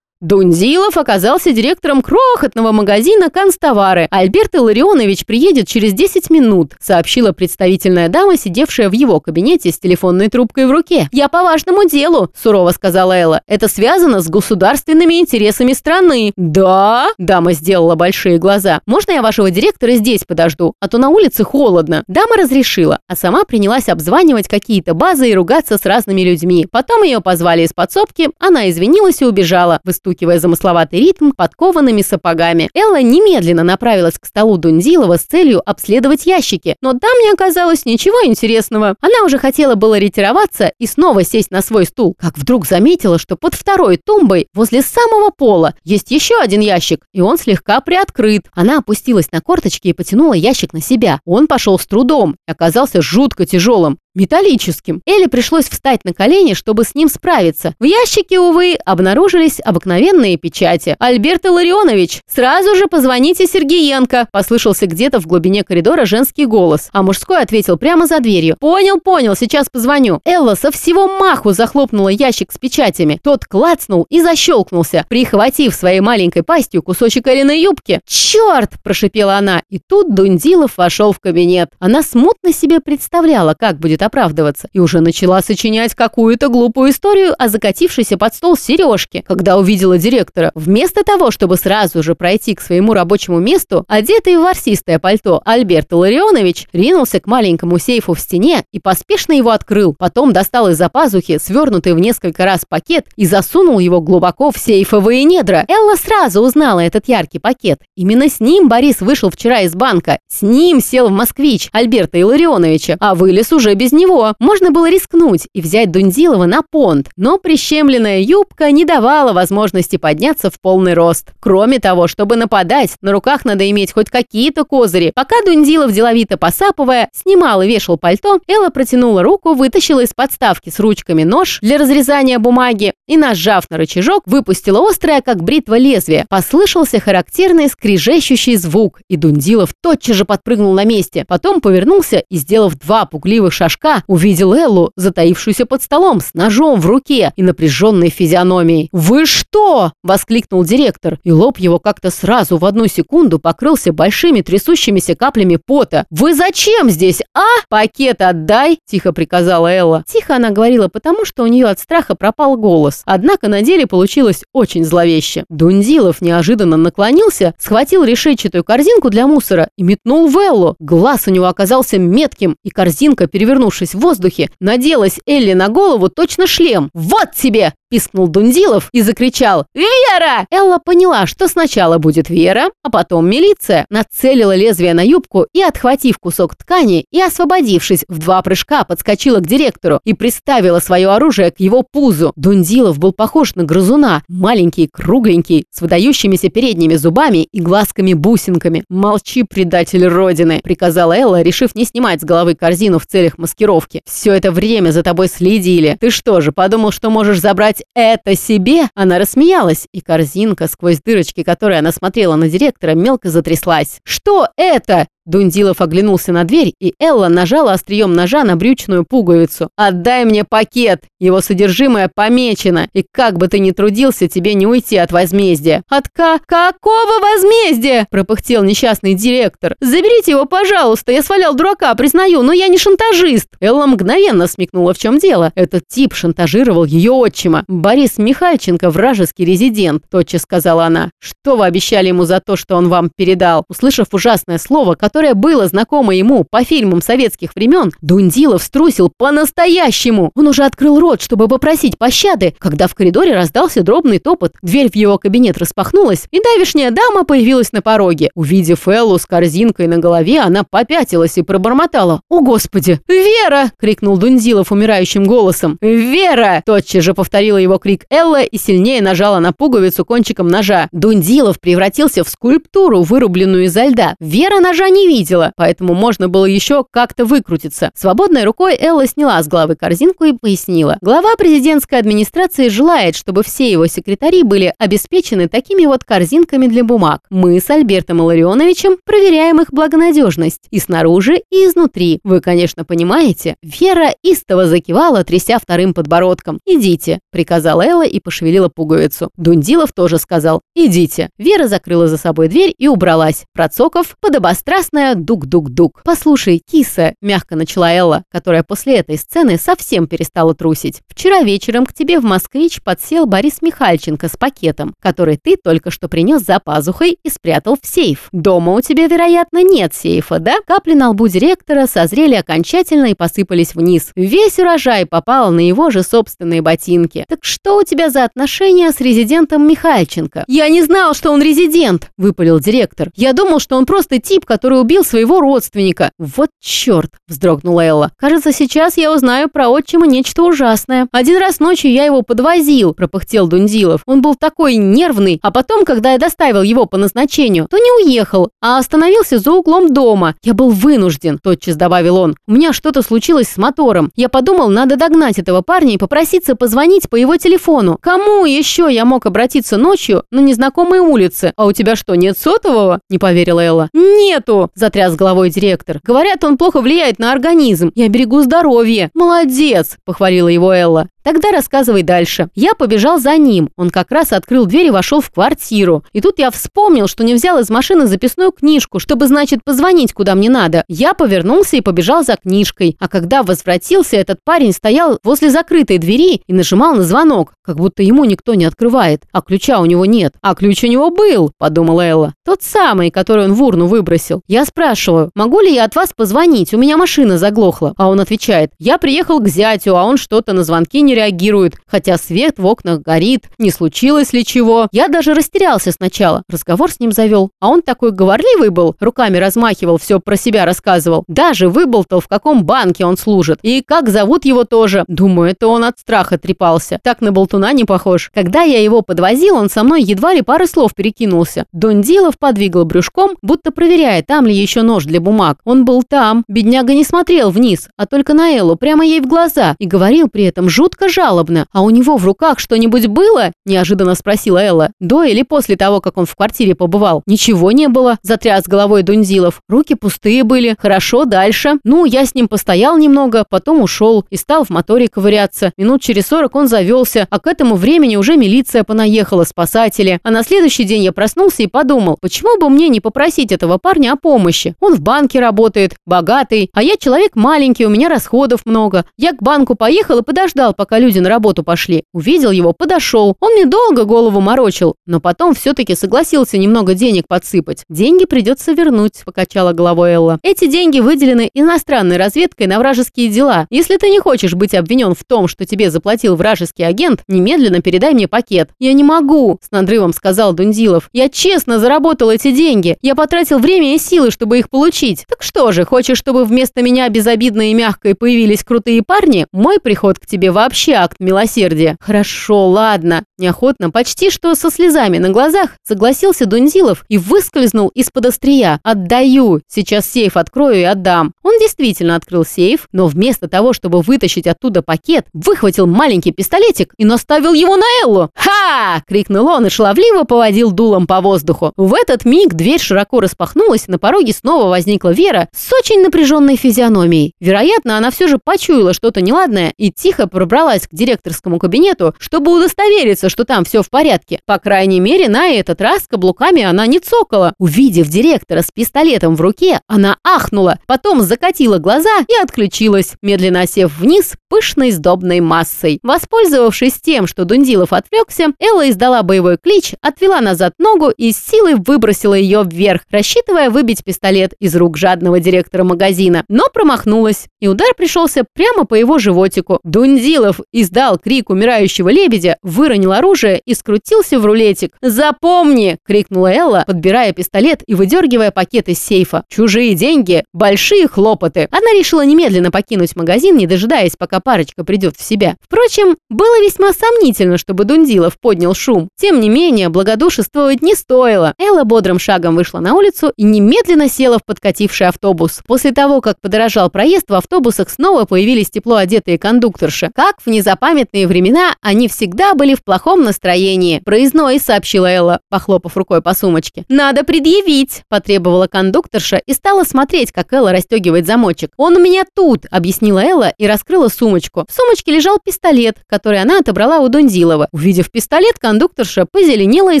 Дунзилов оказался директором крохотного магазина «Канцтовары». Альберт Илларионович приедет через 10 минут, сообщила представительная дама, сидевшая в его кабинете с телефонной трубкой в руке. «Я по важному делу», – сурово сказала Элла. «Это связано с государственными интересами страны». «Да?» – дама сделала большие глаза. «Можно я вашего директора здесь подожду? А то на улице холодно». Дама разрешила, а сама принялась обзванивать какие-то базы и ругаться с разными людьми. Потом ее позвали из подсобки, она извинилась и убежала. Выстукивая замысловатый ритм подкованными сапогами. Элла немедленно направилась к столу Дундилова с целью обследовать ящики, но там не оказалось ничего интересного. Она уже хотела было ретироваться и снова сесть на свой стул, как вдруг заметила, что под второй тумбой возле самого пола есть еще один ящик, и он слегка приоткрыт. Она опустилась на корточки и потянула ящик на себя. Он пошел с трудом и оказался жутко тяжелым металлическим. Эле пришлось встать на колени, чтобы с ним справиться. В ящике, увы, обнаружились обыкновенные печати. «Альберт Илларионович, сразу же позвоните Сергеенко!» Послышался где-то в глубине коридора женский голос, а мужской ответил прямо за дверью. «Понял, понял, сейчас позвоню». Элла со всего маху захлопнула ящик с печатями. Тот клацнул и защелкнулся, прихватив своей маленькой пастью кусочек Элиной юбки. «Черт!» – прошипела она. И тут Дундилов вошел в кабинет. Она смутно себе представляла, как будет оправдываться, и уже начала сочинять какую-то глупую историю о закатившейся под стол сережке, когда увидела директора. Вместо того, чтобы сразу же пройти к своему рабочему месту, одетый в ворсистое пальто Альберт Ларионович ринулся к маленькому сейфу в стене и поспешно его открыл. Потом достал из-за пазухи свернутый в несколько раз пакет и засунул его глубоко в сейфовые недра. Элла сразу узнала этот яркий пакет. Именно с ним Борис вышел вчера из банка. С ним сел в «Москвич» Альберта Илларионовича, а вылез уже без него. Можно было рискнуть и взять Дундилова на понт, но прищемленная юбка не давала возможности подняться в полный рост. Кроме того, чтобы нападать, на руках надо иметь хоть какие-то козыри. Пока Дундилов, деловито посапывая, снимал и вешал пальто, Элла протянула руку, вытащила из подставки с ручками нож для разрезания бумаги и, нажав на рычажок, выпустила острое, как бритва лезвие. Послышался характерный скрижещущий звук, и Дундилов тотчас же подпрыгнул на месте. Потом повернулся и, сделав два пугливых шажка, Ка увидел Эллу, затаившуюся под столом с ножом в руке и напряженной физиономией. «Вы что?» – воскликнул директор, и лоб его как-то сразу в одну секунду покрылся большими трясущимися каплями пота. «Вы зачем здесь, а? Пакет отдай!» – тихо приказала Элла. Тихо она говорила, потому что у нее от страха пропал голос. Однако на деле получилось очень зловеще. Дундилов неожиданно наклонился, схватил решетчатую корзинку для мусора и метнул в Эллу. Глаз у него оказался метким, и корзинка, перевернувшись перевернувшись в воздухе, наделась Элли на голову точно шлем. «Вот тебе!» – пискнул Дундилов и закричал «Вера!». Элла поняла, что сначала будет Вера, а потом милиция. Нацелила лезвие на юбку и, отхватив кусок ткани и освободившись в два прыжка, подскочила к директору и приставила свое оружие к его пузу. Дундилов был похож на грызуна, маленький, кругленький, с выдающимися передними зубами и глазками-бусинками. «Молчи, предатель Родины!» – приказала Элла, решив не снимать с головы корзину в целях маскировки маскировки. Все это время за тобой следили. Ты что же, подумал, что можешь забрать это себе?» Она рассмеялась, и корзинка, сквозь дырочки, которые она смотрела на директора, мелко затряслась. «Что это?» Дундилов оглянулся на дверь, и Элла нажала острием ножа на брючную пуговицу. «Отдай мне пакет! Его содержимое помечено, и как бы ты ни трудился, тебе не уйти от возмездия». «От ка... какого возмездия?» – пропыхтел несчастный директор. «Заберите его, пожалуйста, я свалял дурака, признаю, но я не шантажист». Элла мгновенно смекнула, в чем дело. Этот тип шантажировал ее отчима. «Борис Михальченко, вражеский резидент», – тотчас сказала она. «Что вы обещали ему за то, что он вам передал?» Услышав ужасное слово, которое которое было знакомо ему по фильмам советских времен, Дундилов струсил по-настоящему. Он уже открыл рот, чтобы попросить пощады, когда в коридоре раздался дробный топот. Дверь в его кабинет распахнулась, и давишняя дама появилась на пороге. Увидев Эллу с корзинкой на голове, она попятилась и пробормотала. «О, Господи! Вера!» — крикнул Дундилов умирающим голосом. «Вера!» — тотчас же повторила его крик Элла и сильнее нажала на пуговицу кончиком ножа. Дундилов превратился в скульптуру, вырубленную изо льда. Вера ножа не видела, поэтому можно было еще как-то выкрутиться. Свободной рукой Элла сняла с головы корзинку и пояснила. Глава президентской администрации желает, чтобы все его секретари были обеспечены такими вот корзинками для бумаг. Мы с Альбертом Илларионовичем проверяем их благонадежность и снаружи, и изнутри. Вы, конечно, понимаете. Вера истово закивала, тряся вторым подбородком. «Идите», — приказала Элла и пошевелила пуговицу. Дундилов тоже сказал «Идите». Вера закрыла за собой дверь и убралась. Процоков подобострастно приятное дук-дук-дук. «Послушай, киса», – мягко начала Элла, которая после этой сцены совсем перестала трусить. «Вчера вечером к тебе в «Москвич» подсел Борис Михальченко с пакетом, который ты только что принес за пазухой и спрятал в сейф. Дома у тебя, вероятно, нет сейфа, да?» Капли на лбу директора созрели окончательно и посыпались вниз. Весь урожай попал на его же собственные ботинки. «Так что у тебя за отношения с резидентом Михальченко?» «Я не знал, что он резидент», – выпалил директор. «Я думал, что он просто тип, который убил своего родственника». «Вот черт!» – вздрогнула Элла. «Кажется, сейчас я узнаю про отчима нечто ужасное. Один раз ночью я его подвозил», – пропыхтел Дундилов. «Он был такой нервный, а потом, когда я доставил его по назначению, то не уехал, а остановился за углом дома. Я был вынужден», – тотчас добавил он. «У меня что-то случилось с мотором. Я подумал, надо догнать этого парня и попроситься позвонить по его телефону. Кому еще я мог обратиться ночью на незнакомой улице? А у тебя что, нет сотового?» – не поверила Элла. «Нету!» – затряс головой директор. «Говорят, он плохо влияет на организм. Я берегу здоровье. Молодец!» – похвалила его Элла. Тогда рассказывай дальше. Я побежал за ним. Он как раз открыл дверь и вошел в квартиру. И тут я вспомнил, что не взял из машины записную книжку, чтобы, значит, позвонить куда мне надо. Я повернулся и побежал за книжкой. А когда возвратился, этот парень стоял возле закрытой двери и нажимал на звонок, как будто ему никто не открывает. А ключа у него нет. А ключ у него был, подумала Элла. Тот самый, который он в урну выбросил. Я спрашиваю, могу ли я от вас позвонить? У меня машина заглохла. А он отвечает, я приехал к зятю, а он что-то на звонки не реагирует, хотя свет в окнах горит, не случилось ли чего. Я даже растерялся сначала, разговор с ним завел. А он такой говорливый был, руками размахивал, все про себя рассказывал. Даже выболтал, в каком банке он служит. И как зовут его тоже. Думаю, это он от страха трепался. Так на болтуна не похож. Когда я его подвозил, он со мной едва ли пары слов перекинулся. Дондилов подвигал брюшком, будто проверяя, там ли еще нож для бумаг. Он был там. Бедняга не смотрел вниз, а только на Эллу, прямо ей в глаза. И говорил при этом жутко жутко жалобно. «А у него в руках что-нибудь было?» – неожиданно спросила Элла. «До или после того, как он в квартире побывал?» «Ничего не было», – затряс головой Дунзилов. «Руки пустые были. Хорошо, дальше. Ну, я с ним постоял немного, потом ушел и стал в моторе ковыряться. Минут через сорок он завелся, а к этому времени уже милиция понаехала, спасатели. А на следующий день я проснулся и подумал, почему бы мне не попросить этого парня о помощи? Он в банке работает, богатый, а я человек маленький, у меня расходов много. Я к банку поехал и подождал, пока пока люди на работу пошли. Увидел его, подошел. Он мне долго голову морочил, но потом все-таки согласился немного денег подсыпать. Деньги придется вернуть, покачала головой Элла. Эти деньги выделены иностранной разведкой на вражеские дела. Если ты не хочешь быть обвинен в том, что тебе заплатил вражеский агент, немедленно передай мне пакет. Я не могу, с надрывом сказал Дундилов. Я честно заработал эти деньги. Я потратил время и силы, чтобы их получить. Так что же, хочешь, чтобы вместо меня безобидно и мягко появились крутые парни? Мой приход к тебе вообще вообще акт милосердия. Хорошо, ладно. Неохотно, почти что со слезами на глазах, согласился Дунзилов и выскользнул из-под острия. Отдаю. Сейчас сейф открою и отдам. Он действительно открыл сейф, но вместо того, чтобы вытащить оттуда пакет, выхватил маленький пистолетик и наставил его на Эллу. «Ха!» – крикнул он и шаловливо поводил дулом по воздуху. В этот миг дверь широко распахнулась, на пороге снова возникла Вера с очень напряженной физиономией. Вероятно, она все же почуяла что-то неладное и тихо пробралась пробралась к директорскому кабинету, чтобы удостовериться, что там все в порядке. По крайней мере, на этот раз каблуками она не цокала. Увидев директора с пистолетом в руке, она ахнула, потом закатила глаза и отключилась, медленно сев вниз пышной сдобной массой. Воспользовавшись тем, что Дундилов отвлекся, Элла издала боевой клич, отвела назад ногу и с силой выбросила ее вверх, рассчитывая выбить пистолет из рук жадного директора магазина. Но промахнулась, и удар пришелся прямо по его животику. Дундилов издал крик умирающего лебедя, выронил оружие и скрутился в рулетик. «Запомни!» – крикнула Элла, подбирая пистолет и выдергивая пакет из сейфа. «Чужие деньги – большие хлопоты!» Она решила немедленно покинуть магазин, не дожидаясь, пока парочка придет в себя. Впрочем, было весьма сомнительно, чтобы Дундилов поднял шум. Тем не менее, благодушествовать не стоило. Элла бодрым шагом вышла на улицу и немедленно села в подкативший автобус. После того, как подорожал проезд, в автобусах снова появились тепло одетые кондукторши. Как в незапамятные времена они всегда были в плохом настроении. «Проездной», — сообщила Элла, похлопав рукой по сумочке. «Надо предъявить», — потребовала кондукторша и стала смотреть, как Элла расстегивает замочек. «Он у меня тут», — объяснила Элла и раскрыла сумочку. В сумочке лежал пистолет, который она отобрала у Дунзилова. Увидев пистолет, кондукторша позеленела и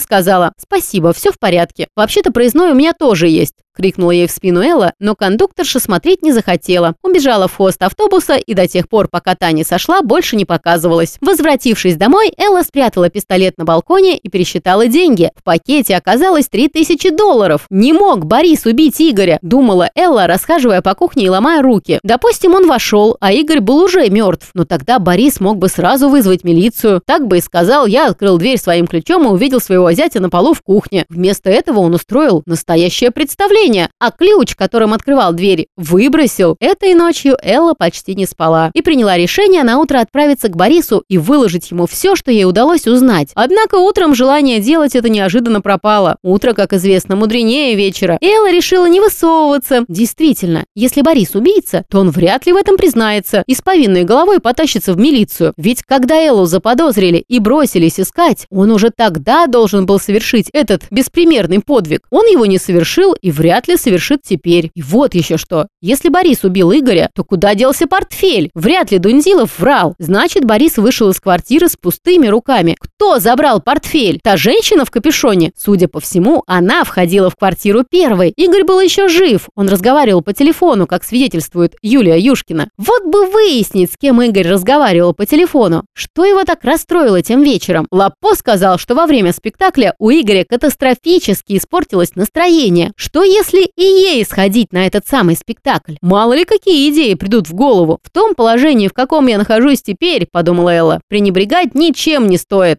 сказала «Спасибо, все в порядке. Вообще-то проездной у меня тоже есть». Крикнула ей в спину Элла, но кондукторша смотреть не захотела. Убежала в хвост автобуса и до тех пор, пока та не сошла, больше не показывалась. Возвратившись домой, Элла спрятала пистолет на балконе и пересчитала деньги. В пакете оказалось 3000 долларов. Не мог Борис убить Игоря, думала Элла, расхаживая по кухне и ломая руки. Допустим, он вошел, а Игорь был уже мертв. Но тогда Борис мог бы сразу вызвать милицию. Так бы и сказал, я открыл дверь своим ключом и увидел своего зятя на полу в кухне. Вместо этого он устроил настоящее представление, а ключ, которым открывал дверь, выбросил. Этой ночью Элла почти не спала и приняла решение на утро отправиться к Борису и выложить ему все, что ей удалось узнать. Однако утром желание делать это неожиданно пропало. Утро, как известно, мудренее вечера. Элла решила не высовываться. Действительно, если Борис убийца, то он вряд ли в этом признается и с повинной головой потащится в милицию. Ведь когда Эллу заподозрили и бросились искать, он уже тогда должен был совершить этот беспримерный подвиг. Он его не совершил и вряд ли совершит теперь. И вот еще что. Если Борис убил Игоря, то куда делся портфель? Вряд ли Дунзилов врал. Значит, Борис вышел из квартиры с пустыми руками. Кто забрал портфель? Та женщина в капюшоне? Судя по всему, она входила в квартиру первой. Игорь был еще жив. Он разговаривал по телефону, как свидетельствует Юлия Юшкина. Вот бы выяснить, с кем Игорь разговаривал по телефону. Что его так расстроило тем вечером? Лапо сказал, что во время спектакля у Игоря катастрофически испортилось настроение. Что если и ей сходить на этот самый спектакль? Мало ли какие идеи придут в голову. В том положении, в каком я нахожусь теперь, подумала Элла, пренебрегать ничем не стоит.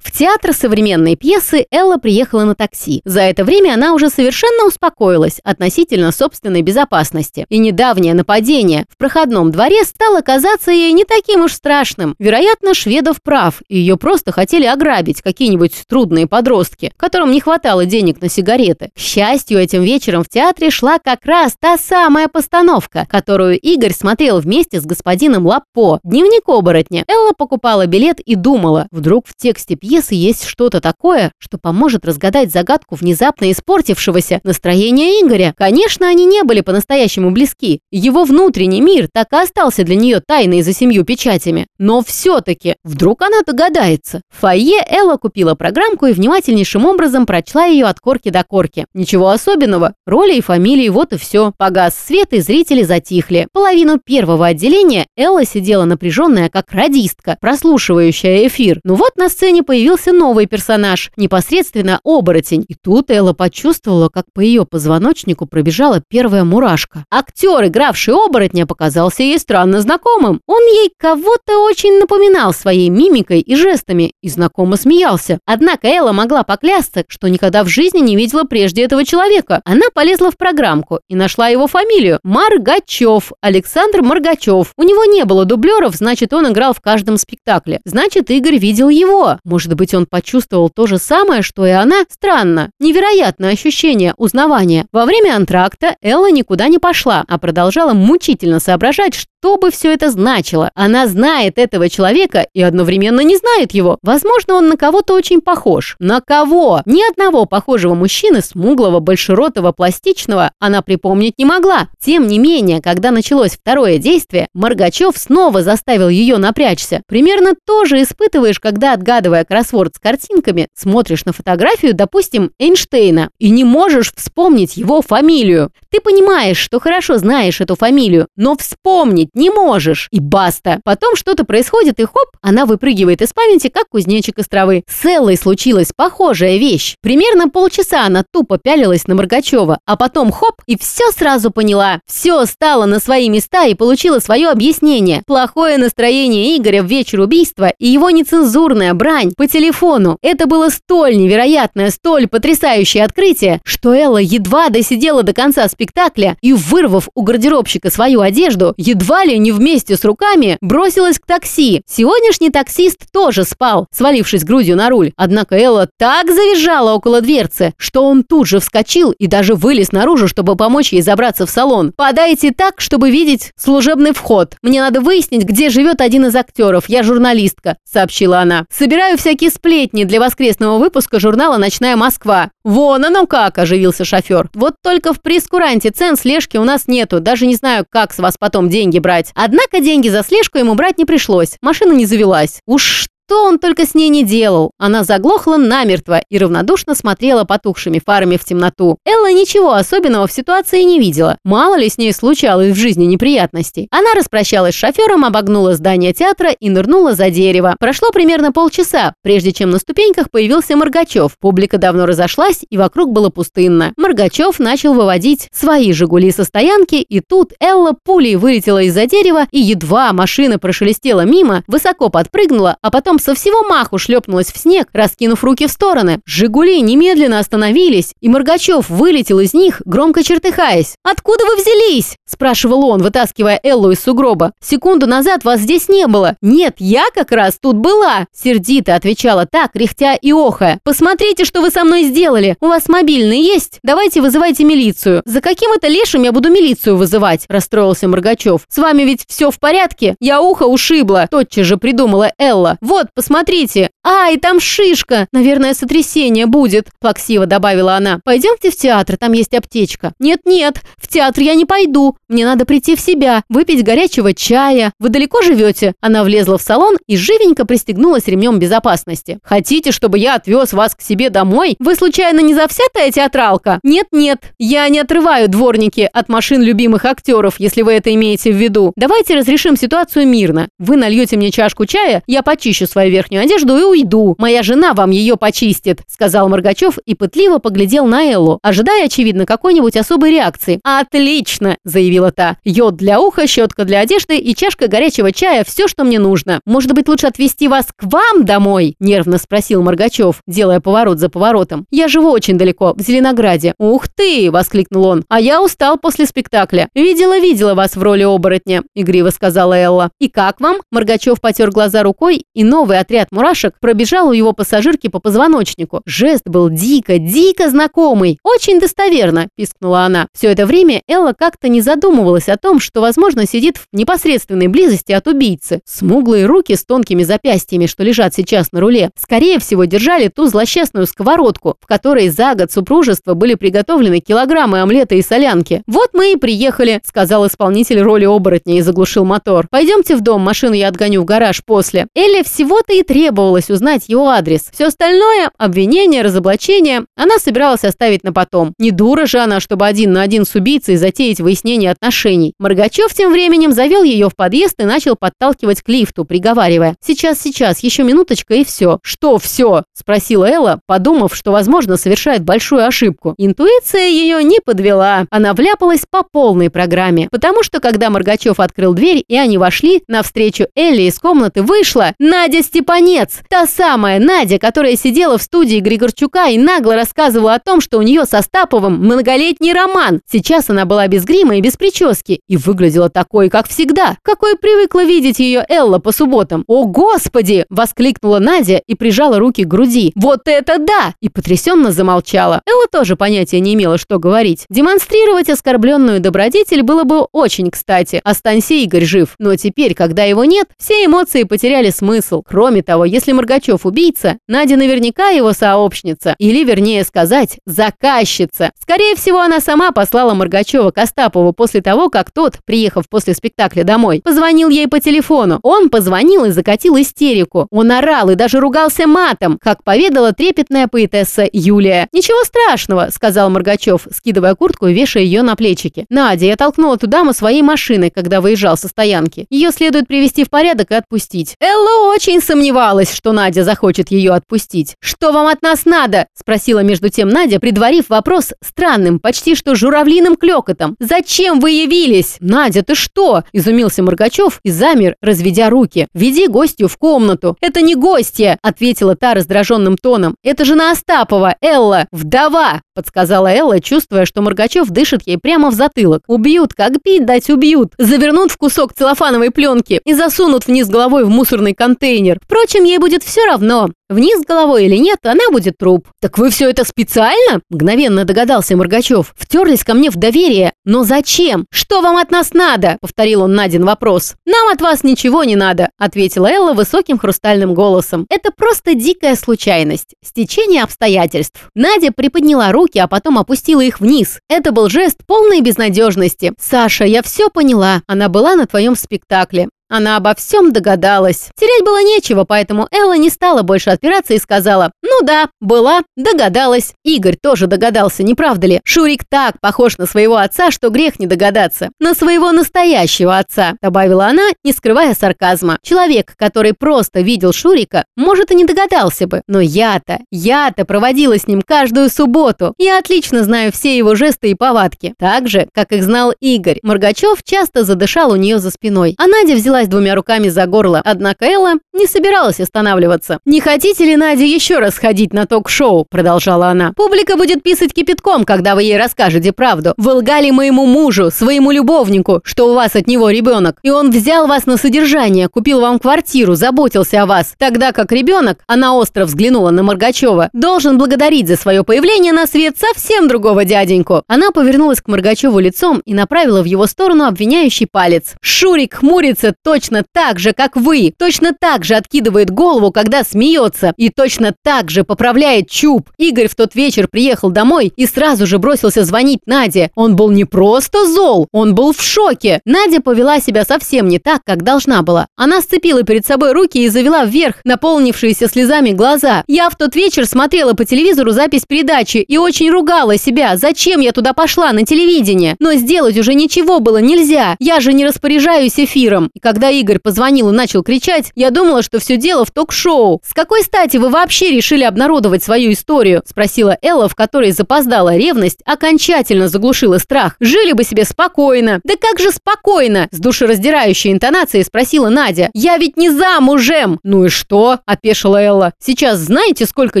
В театр современной пьесы Элла приехала на такси. За это время она уже совершенно успокоилась относительно собственной безопасности. И недавнее нападение в проходном дворе стало казаться ей не таким уж страшным. Вероятно, Шведов прав, и ее просто хотели ограбить какие-нибудь трудные подростки, которым не хватало денег на сигареты. К счастью, этим вечером в театре шла как раз та самая постановка, которую Игорь смотрел вместе с господином Лаппо. Дневник оборотня. Элла покупала билет и думала, вдруг в тексте пьесы пьесы есть что-то такое, что поможет разгадать загадку внезапно испортившегося настроения Игоря. Конечно, они не были по-настоящему близки. Его внутренний мир так и остался для нее тайной за семью печатями. Но все-таки, вдруг она догадается. В фойе Элла купила программку и внимательнейшим образом прочла ее от корки до корки. Ничего особенного. Роли и фамилии, вот и все. Погас свет, и зрители затихли. Половину первого отделения Элла сидела напряженная, как радистка, прослушивающая эфир. Ну вот на сцене появилась появился новый персонаж, непосредственно оборотень. И тут Элла почувствовала, как по ее позвоночнику пробежала первая мурашка. Актер, игравший оборотня, показался ей странно знакомым. Он ей кого-то очень напоминал своей мимикой и жестами и знакомо смеялся. Однако Элла могла поклясться, что никогда в жизни не видела прежде этого человека. Она полезла в программку и нашла его фамилию – Маргачев, Александр Маргачев. У него не было дублеров, значит, он играл в каждом спектакле. Значит, Игорь видел его. Может быть, он почувствовал то же самое, что и она? Странно. Невероятное ощущение узнавания. Во время антракта Элла никуда не пошла, а продолжала мучительно соображать, что бы все это значило. Она знает этого человека и одновременно не знает его. Возможно, он на кого-то очень похож. На кого? Ни одного похожего мужчины, смуглого, большеротого, пластичного, она припомнить не могла. Тем не менее, когда началось второе действие, Маргачев снова заставил ее напрячься. Примерно то же испытываешь, когда, отгадывая кроссворд с картинками, смотришь на фотографию, допустим, Эйнштейна, и не можешь вспомнить его фамилию. Ты понимаешь, что хорошо знаешь эту фамилию, но вспомнить не можешь. И баста. Потом что-то происходит, и хоп, она выпрыгивает из памяти, как кузнечик из травы. С Эллой случилась похожая вещь. Примерно полчаса она тупо пялилась на Моргачева, а потом хоп, и все сразу поняла. Все стало на свои места и получила свое объяснение. Плохое настроение Игоря в вечер убийства и его нецензурная брань по телефону. Это было столь невероятное, столь потрясающее открытие, что Элла едва досидела до конца спектакля и, вырвав у гардеробщика свою одежду, едва ли не вместе с руками бросилась к такси. Сегодняшний таксист тоже спал, свалившись грудью на руль. Однако Элла так завизжала около дверцы, что он тут же вскочил и даже вылез наружу, чтобы помочь ей забраться в салон. «Подайте так, чтобы видеть служебный вход. Мне надо выяснить, где живет один из актеров. Я журналистка», — сообщила она. «Собираю всякие сплетни для воскресного выпуска журнала «Ночная Москва». «Вон оно как!» – оживился шофер. «Вот только в прескуранте цен слежки у нас нету. Даже не знаю, как с вас потом деньги брать. Однако деньги за слежку ему брать не пришлось. Машина не завелась. Уж Что он только с ней не делал. Она заглохла намертво и равнодушно смотрела потухшими фарами в темноту. Элла ничего особенного в ситуации не видела. Мало ли с ней случалось в жизни неприятностей. Она распрощалась с шофером, обогнула здание театра и нырнула за дерево. Прошло примерно полчаса, прежде чем на ступеньках появился Моргачев. Публика давно разошлась, и вокруг было пустынно. Моргачев начал выводить свои «Жигули» со стоянки, и тут Элла пулей вылетела из-за дерева, и едва машина прошелестела мимо, высоко подпрыгнула, а потом со всего маху шлепнулась в снег, раскинув руки в стороны. «Жигули» немедленно остановились, и Моргачев вылетел из них, громко чертыхаясь. «Откуда вы взялись?» – спрашивал он, вытаскивая Эллу из сугроба. «Секунду назад вас здесь не было». «Нет, я как раз тут была!» – сердито отвечала так, кряхтя и охая. «Посмотрите, что вы со мной сделали. У вас мобильный есть? Давайте вызывайте милицию». «За каким это лешим я буду милицию вызывать?» – расстроился Моргачев. «С вами ведь все в порядке? Я ухо ушибла!» – тотчас же придумала Элла. «Вот, посмотрите! Ай, там шишка! Наверное, сотрясение будет!» – плаксиво добавила она. «Пойдемте в театр, там есть аптечка». «Нет-нет, в театр я не пойду. Мне надо прийти в себя, выпить горячего чая. Вы далеко живете?» Она влезла в салон и живенько пристегнулась ремнем безопасности. «Хотите, чтобы я отвез вас к себе домой? Вы случайно не завсятая театралка?» «Нет-нет, я не отрываю дворники от машин любимых актеров, если вы это имеете в виду. Давайте разрешим ситуацию мирно. Вы нальете мне чашку чая, я почищу свою верхнюю одежду и уйду. Моя жена вам ее почистит», — сказал Моргачев и пытливо поглядел на Эллу, ожидая, очевидно, какой-нибудь особой реакции. «Отлично!» – заявила та. «Йод для уха, щетка для одежды и чашка горячего чая – все, что мне нужно. Может быть, лучше отвезти вас к вам домой?» – нервно спросил Моргачев, делая поворот за поворотом. «Я живу очень далеко, в Зеленограде». «Ух ты!» – воскликнул он. «А я устал после спектакля. Видела-видела вас в роли оборотня», – игриво сказала Элла. «И как вам?» Моргачев потер глаза рукой, и новый отряд мурашек пробежал у его пассажирки по позвоночнику. Жест был дико, дико знакомый. «Очень достоверно», – пискнула она. Все это время Элла как-то не задумывалась о том, что, возможно, сидит в непосредственной близости от убийцы. Смуглые руки с тонкими запястьями, что лежат сейчас на руле, скорее всего, держали ту злосчастную сковородку, в которой за год супружества были приготовлены килограммы омлета и солянки. «Вот мы и приехали», – сказал исполнитель роли оборотня и заглушил мотор. «Пойдемте в дом, машину я отгоню в гараж после». Элле всего-то и требовалось узнать его адрес. Все остальное – обвинение, разоблачение – она собиралась оставить на потом. Не дура же она, чтобы один на один с убийцей затеять выяснение отношений. Моргачев тем временем завел ее в подъезд и начал подталкивать к лифту, приговаривая. «Сейчас, сейчас, еще минуточка и все». «Что все?» – спросила Элла, подумав, что, возможно, совершает большую ошибку. Интуиция ее не подвела. Она вляпалась по полной программе. Потому что, когда Моргачев открыл дверь и они вошли, навстречу Элли из комнаты вышла Надя Степанец. Та самая Надя, которая сидела в студии Григорчука и нагло рассказывала о том, что у нее со Стаповым многолетний роман. Сейчас она была без грима и без прически и выглядела такой, как всегда, какой привыкла видеть ее Элла по субботам. «О, Господи!» – воскликнула Надя и прижала руки к груди. «Вот это да!» – и потрясенно замолчала. Элла тоже понятия не имела, что говорить. Демонстрировать оскорбленную добродетель было бы очень кстати. Останься Игорь жив. Но теперь, когда его нет, все эмоции потеряли смысл. Кроме того, если Моргачев убийца, Надя наверняка его сообщница. Или, вернее сказать, заказчица. Скорее всего, она сама послала Моргачева к Остапову после того, как тот, приехав после спектакля домой, позвонил ей по телефону. Он позвонил и закатил истерику. Он орал и даже ругался матом, как поведала трепетная поэтесса Юлия. «Ничего страшного», — сказал Моргачев, скидывая куртку и вешая ее на плечики. «Надя, я толкнула ту даму своей машиной, когда выезжал со стоянки. Ее следует привести в порядок и отпустить». Элла очень сомневалась, что Надя захочет ее отпустить. «Что вам от нас надо?» – спросила между тем Надя, предварив вопрос странным, почти что журавлиным клёкотом. «Зачем вы явились?» «Надя, ты что?» – изумился Моргачев и замер, разведя руки. «Веди гостью в комнату». «Это не гостья!» – ответила та раздраженным тоном. «Это жена Остапова, Элла, вдова!» – подсказала Элла, чувствуя, что Моргачев дышит ей прямо в затылок. «Убьют, как пить дать убьют! Завернут в кусок целлофановой пленки и засунут вниз головой в мусорный контейнер. Впрочем, ей будет все равно. Вниз головой или нет, она будет труп. «Так вы все это специально?» – мгновенно догадался Моргачев. «Втерлись ко мне в доверие. Но зачем? Что вам от нас надо?» – повторил он Надин вопрос. «Нам от вас ничего не надо», – ответила Элла высоким хрустальным голосом. «Это просто дикая случайность. Стечение обстоятельств». Надя приподняла руки, а потом опустила их вниз. Это был жест полной безнадежности. «Саша, я все поняла. Она была на твоем спектакле. Она обо всем догадалась. Терять было нечего, поэтому Элла не стала больше отпираться и сказала, ну да, была, догадалась. Игорь тоже догадался, не правда ли? Шурик так похож на своего отца, что грех не догадаться. На своего настоящего отца, добавила она, не скрывая сарказма. Человек, который просто видел Шурика, может и не догадался бы. Но я-то, я-то проводила с ним каждую субботу. Я отлично знаю все его жесты и повадки. Так же, как их знал Игорь. Моргачев часто задышал у нее за спиной. А Надя взялась двумя руками за горло. Однако Элла не собиралась останавливаться. «Не хотите ли, Надя, еще раз ходить на ток-шоу?» Продолжала она. «Публика будет писать кипятком, когда вы ей расскажете правду. Вы лгали моему мужу, своему любовнику, что у вас от него ребенок. И он взял вас на содержание, купил вам квартиру, заботился о вас. Тогда как ребенок, она остро взглянула на Моргачева, должен благодарить за свое появление на свет совсем другого дяденьку. Она повернулась к Моргачеву лицом и направила в его сторону обвиняющий палец. Шурик хмурится точно так же, как вы. Точно так же откидывает голову, когда смеется. И точно так же поправляет чуб. Игорь в тот вечер приехал домой и сразу же бросился звонить Наде. Он был не просто зол, он был в шоке. Надя повела себя совсем не так, как должна была. Она сцепила перед собой руки и завела вверх наполнившиеся слезами глаза. Я в тот вечер смотрела по телевизору запись передачи и очень ругала себя. Зачем я туда пошла на телевидение? Но сделать уже ничего было нельзя. Я же не распоряжаюсь эфиром. И когда Игорь позвонил и начал кричать, я думала, что все дело в ток-шоу. С какой стати вы вообще решили обнародовать свою историю? Спросила Элла, в которой запоздала ревность, окончательно заглушила страх. Жили бы себе спокойно. Да как же спокойно? С душераздирающей интонацией спросила Надя. Я ведь не замужем. Ну и что? Опешила Элла. Сейчас знаете, сколько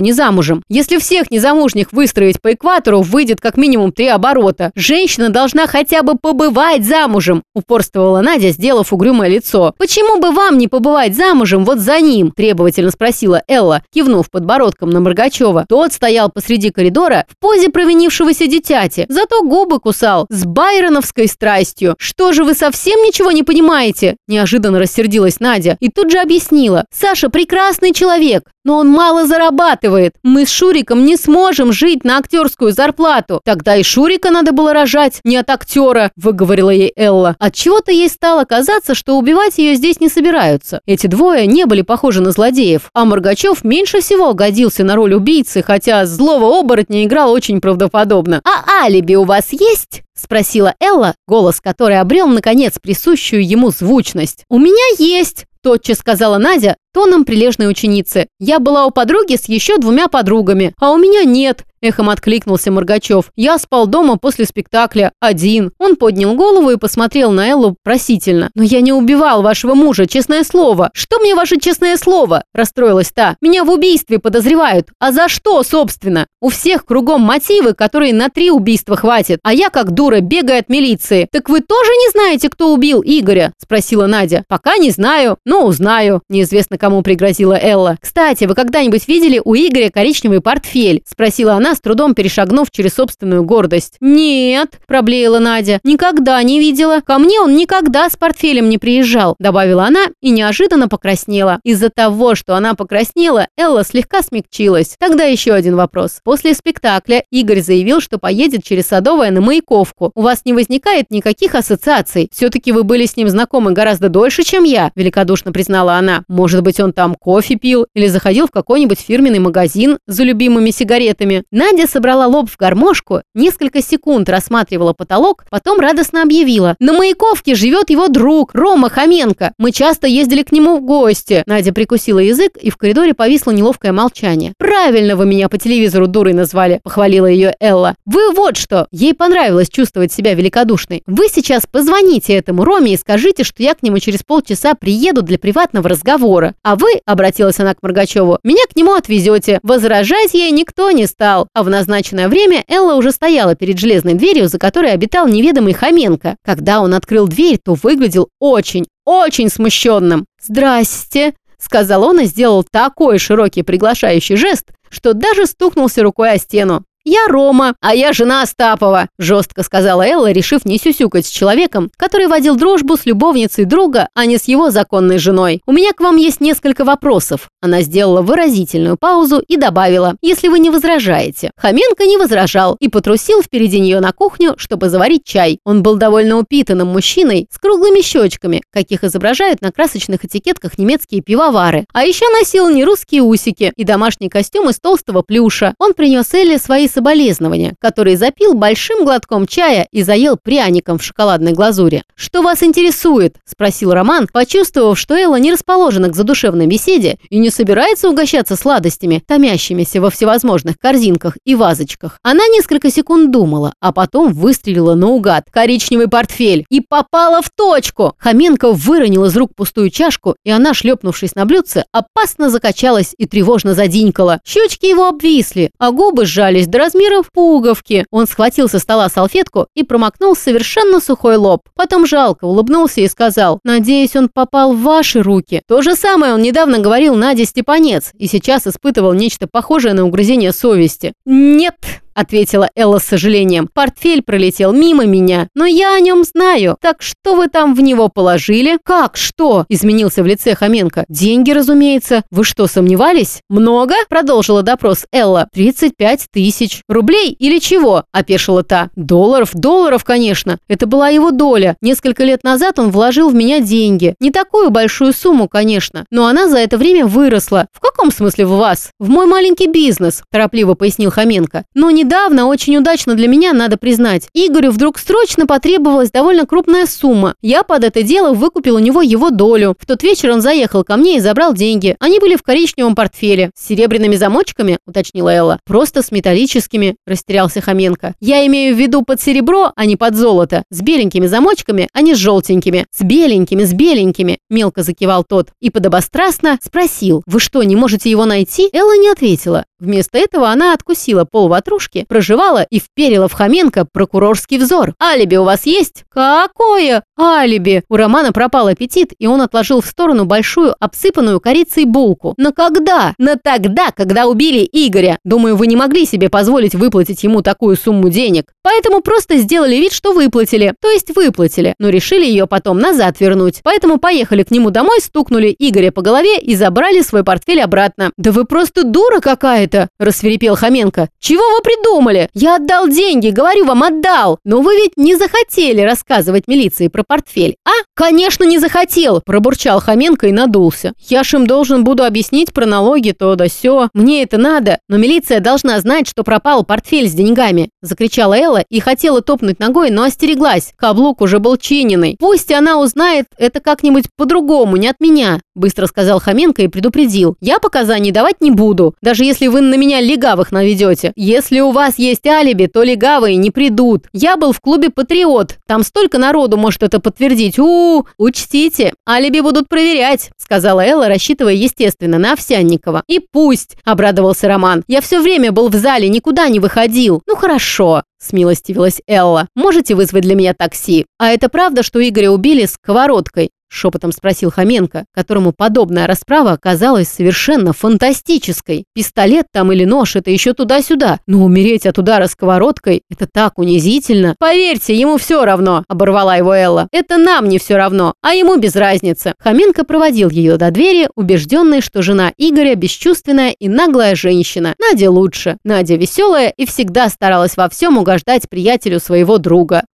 не замужем? Если всех незамужних выстроить по экватору, выйдет как минимум три оборота. Женщина должна хотя бы побывать замужем, упорствовала Надя, сделав угрюмое лицо. Почему бы вам не побывать замужем вот за ним? требовательно спросила Элла, кивнув подбородком на Моргачева. Тот стоял посреди коридора в позе провинившегося дитяти, зато губы кусал с байроновской страстью. Что же вы совсем ничего не понимаете? Неожиданно рассердилась Надя и тут же объяснила. Саша прекрасный человек, но он мало зарабатывает. Мы с Шуриком не сможем жить на актерскую зарплату. Тогда и Шурика надо было рожать, не от актера, выговорила ей Элла. От чего то ей стало казаться, что убивать ее здесь не собираются. Эти двое не были похожи на злодеев, а Моргачев меньше всего годился на роль убийцы, хотя злого оборотня играл очень правдоподобно. «А алиби у вас есть?» – спросила Элла, голос которой обрел, наконец, присущую ему звучность. «У меня есть!» – тотчас сказала Надя, тоном прилежной ученицы. «Я была у подруги с еще двумя подругами, а у меня нет. Эхом откликнулся Моргачев. «Я спал дома после спектакля. Один». Он поднял голову и посмотрел на Эллу просительно. «Но я не убивал вашего мужа, честное слово». «Что мне ваше честное слово?» Расстроилась та. «Меня в убийстве подозревают. А за что, собственно? У всех кругом мотивы, которые на три убийства хватит. А я, как дура, бегаю от милиции. Так вы тоже не знаете, кто убил Игоря?» Спросила Надя. «Пока не знаю, но узнаю». Неизвестно, кому пригрозила Элла. «Кстати, вы когда-нибудь видели у Игоря коричневый портфель?» Спросила она, с трудом перешагнув через собственную гордость. «Нет», – проблеяла Надя, – «никогда не видела. Ко мне он никогда с портфелем не приезжал», – добавила она и неожиданно покраснела. Из-за того, что она покраснела, Элла слегка смягчилась. Тогда еще один вопрос. После спектакля Игорь заявил, что поедет через Садовое на Маяковку. У вас не возникает никаких ассоциаций? Все-таки вы были с ним знакомы гораздо дольше, чем я, великодушно признала она. Может быть, он там кофе пил или заходил в какой-нибудь фирменный магазин за любимыми сигаретами. Надя собрала лоб в гармошку, несколько секунд рассматривала потолок, потом радостно объявила. «На Маяковке живет его друг, Рома Хоменко. Мы часто ездили к нему в гости». Надя прикусила язык, и в коридоре повисло неловкое молчание. «Правильно вы меня по телевизору дурой назвали», – похвалила ее Элла. «Вы вот что!» Ей понравилось чувствовать себя великодушной. «Вы сейчас позвоните этому Роме и скажите, что я к нему через полчаса приеду для приватного разговора. А вы, – обратилась она к Моргачеву, – меня к нему отвезете. Возражать ей никто не стал а в назначенное время Элла уже стояла перед железной дверью, за которой обитал неведомый Хоменко. Когда он открыл дверь, то выглядел очень, очень смущенным. «Здрасте», — сказал он и сделал такой широкий приглашающий жест, что даже стукнулся рукой о стену. «Я Рома, а я жена Остапова», – жестко сказала Элла, решив не сюсюкать с человеком, который водил дружбу с любовницей друга, а не с его законной женой. «У меня к вам есть несколько вопросов». Она сделала выразительную паузу и добавила, «если вы не возражаете». Хоменко не возражал и потрусил впереди нее на кухню, чтобы заварить чай. Он был довольно упитанным мужчиной с круглыми щечками, каких изображают на красочных этикетках немецкие пивовары. А еще носил нерусские усики и домашний костюм из толстого плюша. Он принес Элле свои соболезнования, которые запил большим глотком чая и заел пряником в шоколадной глазури. «Что вас интересует?» – спросил Роман, почувствовав, что Элла не расположена к задушевной беседе и не собирается угощаться сладостями, томящимися во всевозможных корзинках и вазочках. Она несколько секунд думала, а потом выстрелила наугад. Коричневый портфель. И попала в точку. Хоменко выронил из рук пустую чашку, и она, шлепнувшись на блюдце, опасно закачалась и тревожно задинькала. Щечки его обвисли, а губы сжались до размеров пуговки. Он схватил со стола салфетку и промокнул совершенно сухой лоб. Потом жалко улыбнулся и сказал, «Надеюсь, он попал в ваши руки». То же самое он недавно говорил Наде Степанец и сейчас испытывал нечто похожее на угрызение совести. «Нет», ответила Элла с сожалением. «Портфель пролетел мимо меня, но я о нем знаю. Так что вы там в него положили?» «Как? Что?» – изменился в лице Хоменко. «Деньги, разумеется. Вы что, сомневались?» «Много?» – продолжила допрос Элла. «35 тысяч. Рублей или чего?» – опешила та. «Долларов, долларов, конечно. Это была его доля. Несколько лет назад он вложил в меня деньги. Не такую большую сумму, конечно, но она за это время выросла. В каком смысле в вас? В мой маленький бизнес», – торопливо пояснил Хоменко. «Но не Недавно, очень удачно для меня, надо признать, Игорю вдруг срочно потребовалась довольно крупная сумма. Я под это дело выкупил у него его долю. В тот вечер он заехал ко мне и забрал деньги. Они были в коричневом портфеле. С серебряными замочками, уточнила Элла. Просто с металлическими, растерялся Хоменко. Я имею в виду под серебро, а не под золото. С беленькими замочками, а не с желтенькими. С беленькими, с беленькими, мелко закивал тот. И подобострастно спросил, вы что, не можете его найти? Элла не ответила. Вместо этого она откусила пол ватрушки, проживала и вперила в Хоменко прокурорский взор. «Алиби у вас есть?» «Какое алиби?» У Романа пропал аппетит, и он отложил в сторону большую, обсыпанную корицей булку. «Но когда?» «На тогда, когда убили Игоря. Думаю, вы не могли себе позволить выплатить ему такую сумму денег. Поэтому просто сделали вид, что выплатили. То есть выплатили, но решили ее потом назад вернуть. Поэтому поехали к нему домой, стукнули Игоря по голове и забрали свой портфель обратно. «Да вы просто дура какая!» Это?» – рассверепел Хоменко. «Чего вы придумали? Я отдал деньги, говорю вам, отдал! Но вы ведь не захотели рассказывать милиции про портфель, а?» «Конечно, не захотел!» – пробурчал Хоменко и надулся. «Я ж им должен буду объяснить про налоги, то да сё. Мне это надо, но милиция должна знать, что пропал портфель с деньгами!» – закричала Элла и хотела топнуть ногой, но остереглась. Каблук уже был чиненный. «Пусть она узнает это как-нибудь по-другому, не от меня!» – быстро сказал Хоменко и предупредил. «Я показаний давать не буду, даже если вы вы на меня легавых наведете. Если у вас есть алиби, то легавые не придут. Я был в клубе «Патриот». Там столько народу может это подтвердить. У, -у, учтите, алиби будут проверять», сказала Элла, рассчитывая, естественно, на Овсянникова. «И пусть», обрадовался Роман. «Я все время был в зале, никуда не выходил». «Ну хорошо», смилостивилась Элла. «Можете вызвать для меня такси? А это правда, что Игоря убили сковородкой?» Шепотом спросил Хоменко, которому подобная расправа оказалась совершенно фантастической. Пистолет там или нож – это еще туда-сюда. Но умереть от удара сковородкой – это так унизительно. Поверьте, ему все равно, оборвала его Элла. Это нам не все равно, а ему без разницы. Хоменко проводил ее до двери, убежденный, что жена Игоря бесчувственная и наглая женщина. Надя лучше. Надя веселая и всегда старалась во всем угождать приятелю своего друга.